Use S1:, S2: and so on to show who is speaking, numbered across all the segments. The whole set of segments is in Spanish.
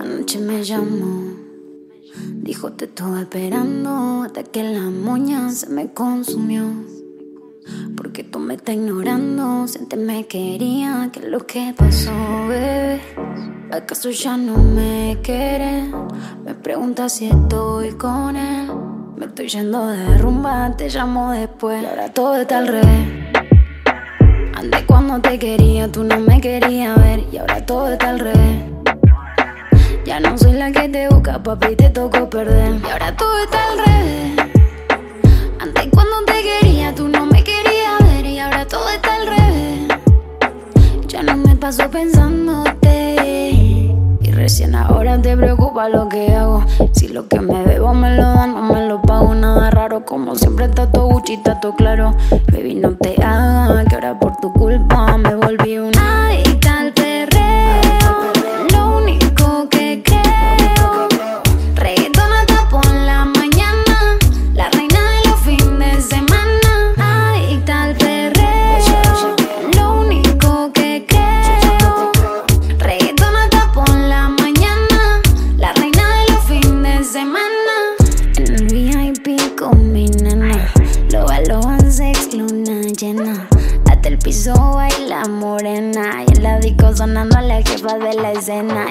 S1: Anoche me llamó, dijo te estuve esperando hasta que la moña se me consumió. Porque tú me estás ignorando, si antes me quería, ¿qué es lo que pasó, bebé? ¿Acaso ya no me quieres? Me pregunta si estoy con él. Me estoy yendo de rumba, te llamo después. Ahora todo está al revés. Antes cuando te quería, tú no me querías ver. Y ahora todo está al revés. Ya no soy la que te busca, papi, te tocó perder. Y ahora todo está al revés. Antes cuando te quería, tú no me querías ver. Y ahora todo está al revés. Ya no me paso pensándote. Recién ahora te preocupa lo que hago. Si lo que me bebo me lo dan, no me lo pago. Nada raro, como siempre está todo Gucci, todo claro. Baby, no te hagas, que ahora por tu culpa me volví una llena. Hasta el piso baila morena. Y en la disco sonando a la jefa de la escena.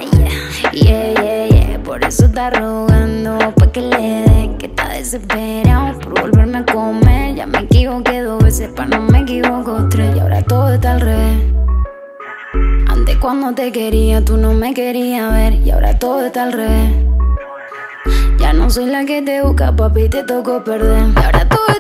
S1: Yeah, yeah, yeah, yeah. Por eso está rogando. Pa' que le dé que está desesperado. Por volverme a comer. Ya me equivoqué dos veces. Pa' no me equivoco tres. Y ahora todo está al revés. Antes cuando te quería, tú no me querías ver. Y ahora todo está al revés. Ya no soy la que te busca, papi, te tocó perder. Y ahora todo